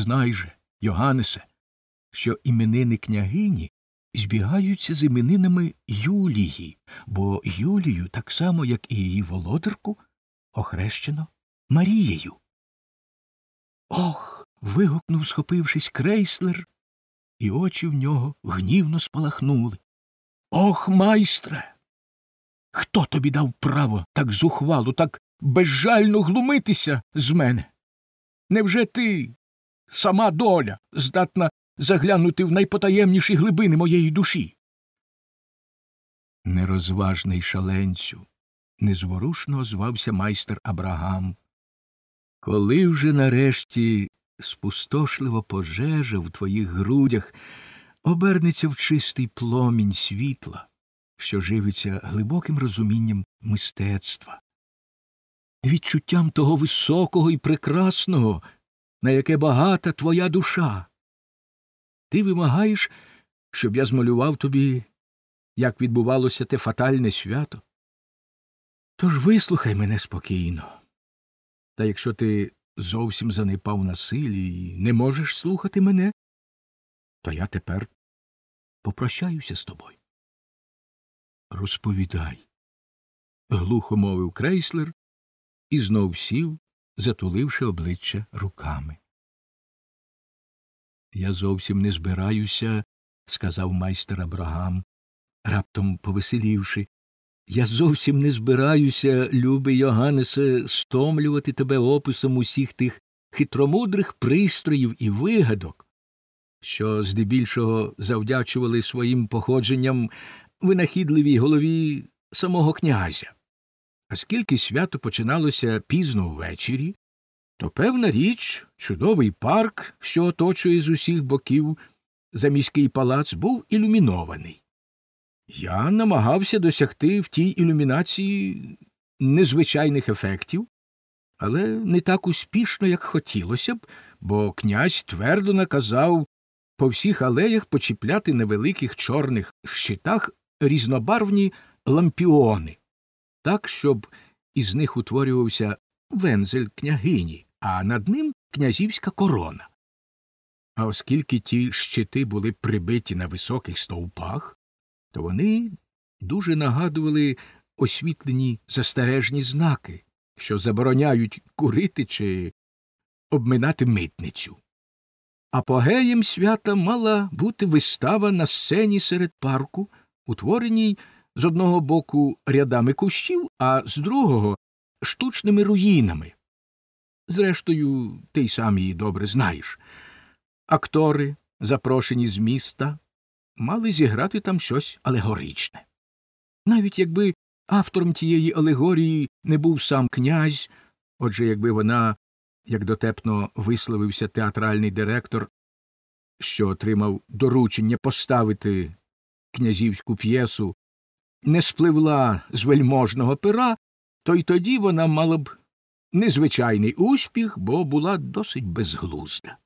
знай же, Йоганнесе, що іменини княгині збігаються з іменинами Юлії, бо Юлію, так само, як і її володарку, охрещено Марією. Ох. вигукнув, схопившись, крейслер, і очі в нього гнівно спалахнули. Ох, майстре! Хто тобі дав право так зухвало, так безжально глумитися з мене? Невже ти, сама доля, здатна заглянути в найпотаємніші глибини моєї душі? Нерозважний шаленцю, незворушно озвався майстер Абрагам. Коли вже нарешті спустошливо пожежа в твоїх грудях обернеться в чистий пломінь світла, що живиться глибоким розумінням мистецтва, відчуттям того високого і прекрасного, на яке багата твоя душа. Ти вимагаєш, щоб я змалював тобі, як відбувалося те фатальне свято. Тож вислухай мене спокійно. Та якщо ти зовсім занепав на силі і не можеш слухати мене, то я тепер попрощаюся з тобою. Розповідай, глухо мовив крейслер і знов сів, затуливши обличчя руками. Я зовсім не збираюся, сказав майстер Абрагам, раптом повеселівши. Я зовсім не збираюся, любий Йоганнесе, стомлювати тебе описом усіх тих хитромудрих пристроїв і вигадок, що здебільшого завдячували своїм походженням винахідливій голові самого князя. Оскільки свято починалося пізно ввечері, то певна річ, чудовий парк, що оточує з усіх боків за міський палац, був ілюмінований. Я намагався досягти в тій ілюмінації незвичайних ефектів, але не так успішно, як хотілося б, бо князь твердо наказав по всіх алеях почіпляти на великих чорних щитах різнобарвні лампіони, так, щоб із них утворювався вензель княгині, а над ним князівська корона. А оскільки ті щити були прибиті на високих стовпах, то вони дуже нагадували освітлені застережні знаки, що забороняють курити чи обминати митницю. Апогеєм свята мала бути вистава на сцені серед парку, утвореній з одного боку рядами кущів, а з другого штучними руїнами. Зрештою, ти й сам її добре знаєш. Актори, запрошені з міста, мали зіграти там щось алегоричне. Навіть якби автором тієї алегорії не був сам князь, отже, якби вона, як дотепно висловився театральний директор, що отримав доручення поставити князівську п'єсу, не спливла з вельможного пера, то й тоді вона мала б незвичайний успіх, бо була досить безглузда.